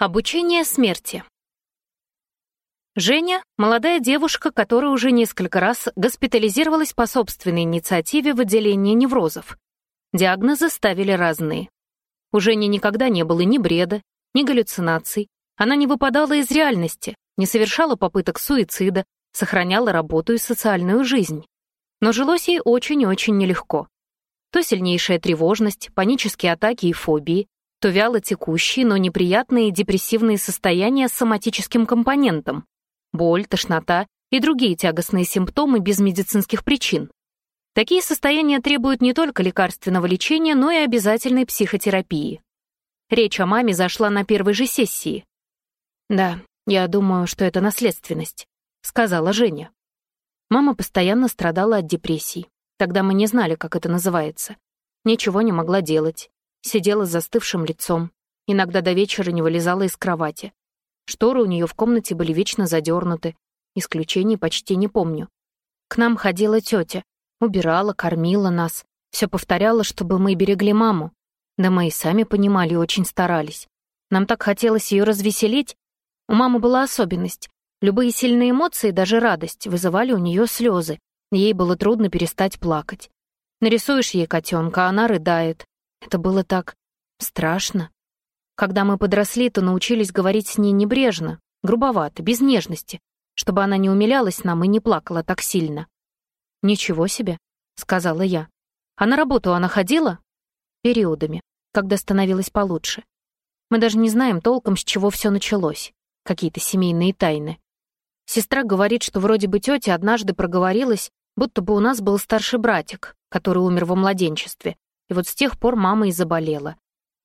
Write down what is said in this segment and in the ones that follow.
Обучение смерти. Женя — молодая девушка, которая уже несколько раз госпитализировалась по собственной инициативе в отделении неврозов. Диагнозы ставили разные. У Жени никогда не было ни бреда, ни галлюцинаций, она не выпадала из реальности, не совершала попыток суицида, сохраняла работу и социальную жизнь. Но жилось ей очень-очень нелегко. То сильнейшая тревожность, панические атаки и фобии, то вяло текущие, но неприятные депрессивные состояния с соматическим компонентом, боль, тошнота и другие тягостные симптомы без медицинских причин. Такие состояния требуют не только лекарственного лечения, но и обязательной психотерапии. Речь о маме зашла на первой же сессии. «Да, я думаю, что это наследственность», — сказала Женя. Мама постоянно страдала от депрессий. Тогда мы не знали, как это называется. Ничего не могла делать. Сидела с застывшим лицом. Иногда до вечера не вылезала из кровати. Шторы у нее в комнате были вечно задернуты. Исключений почти не помню. К нам ходила тетя. Убирала, кормила нас. Все повторяла, чтобы мы берегли маму. Да мы и сами понимали и очень старались. Нам так хотелось ее развеселить. У мамы была особенность. Любые сильные эмоции, даже радость, вызывали у нее слезы. Ей было трудно перестать плакать. Нарисуешь ей котенка, она рыдает. Это было так страшно. Когда мы подросли, то научились говорить с ней небрежно, грубовато, без нежности, чтобы она не умилялась нам и не плакала так сильно. «Ничего себе», — сказала я. «А на работу она ходила?» «Периодами, когда становилось получше. Мы даже не знаем толком, с чего все началось. Какие-то семейные тайны. Сестра говорит, что вроде бы тетя однажды проговорилась, будто бы у нас был старший братик, который умер во младенчестве, и вот с тех пор мама и заболела.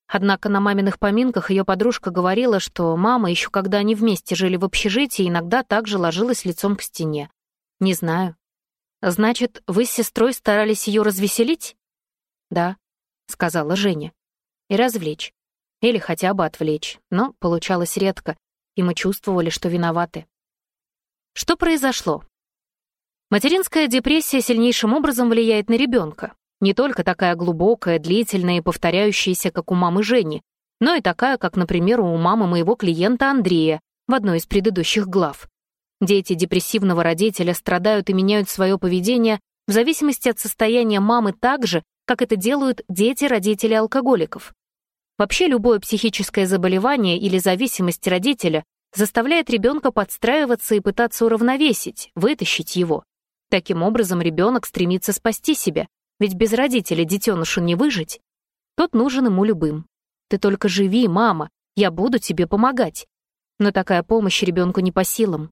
Однако на маминых поминках ее подружка говорила, что мама, еще когда они вместе жили в общежитии, иногда также ложилась лицом к стене. Не знаю. Значит, вы с сестрой старались ее развеселить? Да, сказала Женя. И развлечь. Или хотя бы отвлечь, но получалось редко, и мы чувствовали, что виноваты. Что произошло? Материнская депрессия сильнейшим образом влияет на ребенка, не только такая глубокая, длительная и повторяющаяся, как у мамы Жени, но и такая, как, например, у мамы моего клиента Андрея в одной из предыдущих глав. Дети депрессивного родителя страдают и меняют свое поведение в зависимости от состояния мамы так же, как это делают дети родителей алкоголиков. Вообще любое психическое заболевание или зависимость родителя заставляет ребенка подстраиваться и пытаться уравновесить, вытащить его. Таким образом, ребенок стремится спасти себя, ведь без родителей детенышу не выжить. Тот нужен ему любым. Ты только живи, мама, я буду тебе помогать. Но такая помощь ребенку не по силам.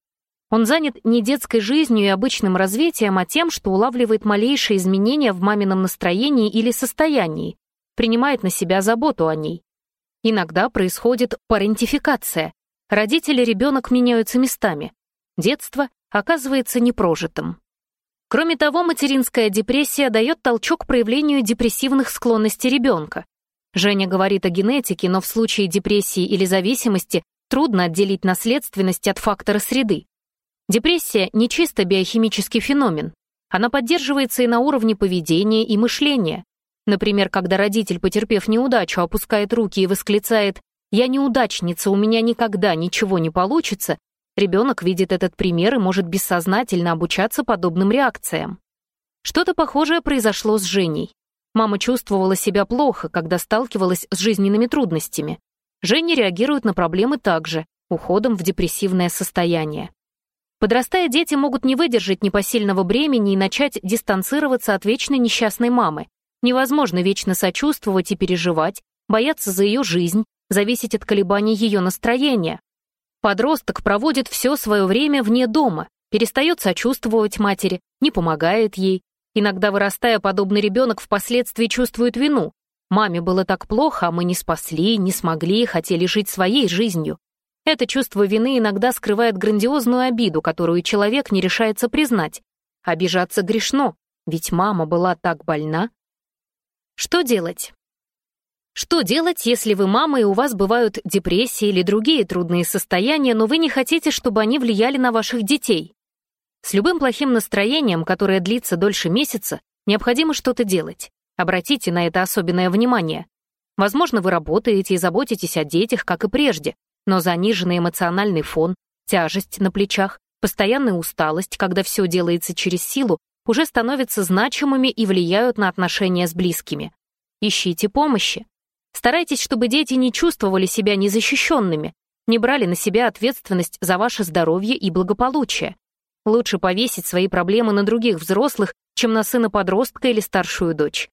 Он занят не детской жизнью и обычным развитием, а тем, что улавливает малейшие изменения в мамином настроении или состоянии, принимает на себя заботу о ней. Иногда происходит парентификация. родители ребенок меняются местами. Детство оказывается непрожитым. Кроме того, материнская депрессия дает толчок проявлению депрессивных склонностей ребенка. Женя говорит о генетике, но в случае депрессии или зависимости трудно отделить наследственность от фактора среды. Депрессия — не чисто биохимический феномен. Она поддерживается и на уровне поведения и мышления. Например, когда родитель, потерпев неудачу, опускает руки и восклицает «Я неудачница, у меня никогда ничего не получится», Ребенок видит этот пример и может бессознательно обучаться подобным реакциям. Что-то похожее произошло с Женей. Мама чувствовала себя плохо, когда сталкивалась с жизненными трудностями. Женя реагирует на проблемы также, уходом в депрессивное состояние. Подрастая, дети могут не выдержать непосильного бремени и начать дистанцироваться от вечной несчастной мамы. Невозможно вечно сочувствовать и переживать, бояться за ее жизнь, зависеть от колебаний ее настроения, Подросток проводит все свое время вне дома, перестает сочувствовать матери, не помогает ей. Иногда, вырастая, подобный ребенок впоследствии чувствует вину. «Маме было так плохо, а мы не спасли, не смогли, хотели жить своей жизнью». Это чувство вины иногда скрывает грандиозную обиду, которую человек не решается признать. Обижаться грешно, ведь мама была так больна. Что делать? Что делать, если вы мама и у вас бывают депрессии или другие трудные состояния, но вы не хотите, чтобы они влияли на ваших детей? С любым плохим настроением, которое длится дольше месяца, необходимо что-то делать. Обратите на это особенное внимание. Возможно, вы работаете и заботитесь о детях, как и прежде, но заниженный эмоциональный фон, тяжесть на плечах, постоянная усталость, когда все делается через силу, уже становятся значимыми и влияют на отношения с близкими. Ищите помощи. Старайтесь, чтобы дети не чувствовали себя незащищенными, не брали на себя ответственность за ваше здоровье и благополучие. Лучше повесить свои проблемы на других взрослых, чем на сына-подростка или старшую дочь.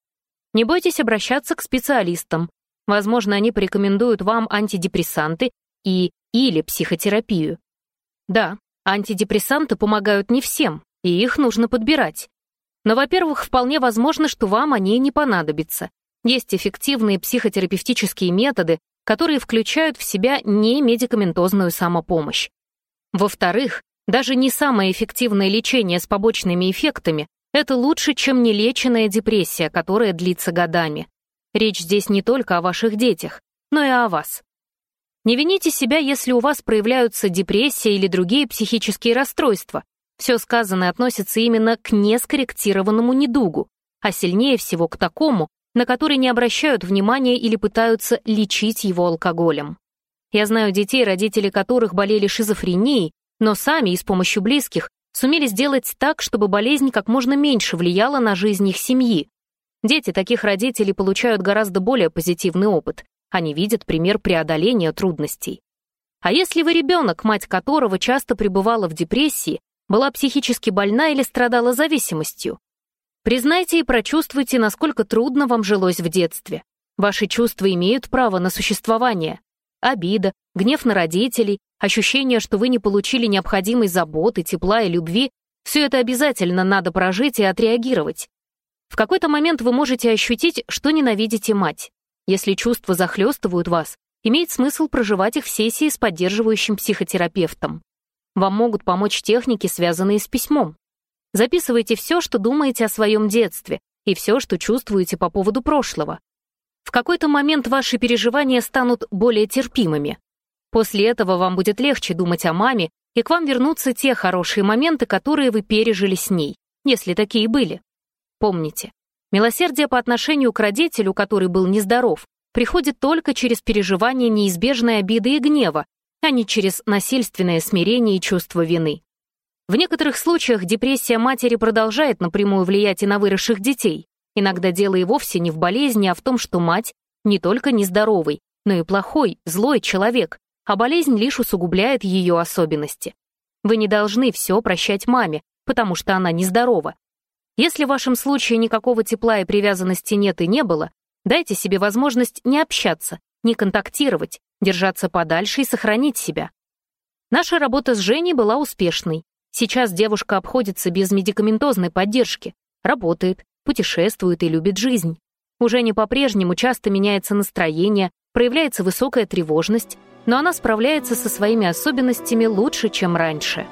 Не бойтесь обращаться к специалистам. Возможно, они порекомендуют вам антидепрессанты и или психотерапию. Да, антидепрессанты помогают не всем, и их нужно подбирать. Но, во-первых, вполне возможно, что вам они не понадобятся. Есть эффективные психотерапевтические методы, которые включают в себя не медикаментозную самопомощь. Во-вторых, даже не самое эффективное лечение с побочными эффектами — это лучше, чем нелеченная депрессия, которая длится годами. Речь здесь не только о ваших детях, но и о вас. Не вините себя, если у вас проявляются депрессия или другие психические расстройства. Все сказанное относится именно к нескорректированному недугу, а сильнее всего к такому, на которые не обращают внимания или пытаются лечить его алкоголем. Я знаю детей, родители которых болели шизофренией, но сами и с помощью близких сумели сделать так, чтобы болезнь как можно меньше влияла на жизнь их семьи. Дети таких родителей получают гораздо более позитивный опыт. Они видят пример преодоления трудностей. А если вы ребенок, мать которого часто пребывала в депрессии, была психически больна или страдала зависимостью, Признайте и прочувствуйте, насколько трудно вам жилось в детстве. Ваши чувства имеют право на существование. Обида, гнев на родителей, ощущение, что вы не получили необходимой заботы, тепла и любви — все это обязательно надо прожить и отреагировать. В какой-то момент вы можете ощутить, что ненавидите мать. Если чувства захлестывают вас, имеет смысл проживать их в сессии с поддерживающим психотерапевтом. Вам могут помочь техники, связанные с письмом. Записывайте все, что думаете о своем детстве, и все, что чувствуете по поводу прошлого. В какой-то момент ваши переживания станут более терпимыми. После этого вам будет легче думать о маме, и к вам вернутся те хорошие моменты, которые вы пережили с ней, если такие были. Помните, милосердие по отношению к родителю, который был нездоров, приходит только через переживание неизбежной обиды и гнева, а не через насильственное смирение и чувство вины. В некоторых случаях депрессия матери продолжает напрямую влиять и на выросших детей. Иногда дело и вовсе не в болезни, а в том, что мать не только нездоровый, но и плохой, злой человек, а болезнь лишь усугубляет ее особенности. Вы не должны все прощать маме, потому что она нездорова. Если в вашем случае никакого тепла и привязанности нет и не было, дайте себе возможность не общаться, не контактировать, держаться подальше и сохранить себя. Наша работа с Женей была успешной. Сейчас девушка обходится без медикаментозной поддержки, работает, путешествует и любит жизнь. Уже не по-прежнему часто меняется настроение, проявляется высокая тревожность, но она справляется со своими особенностями лучше, чем раньше.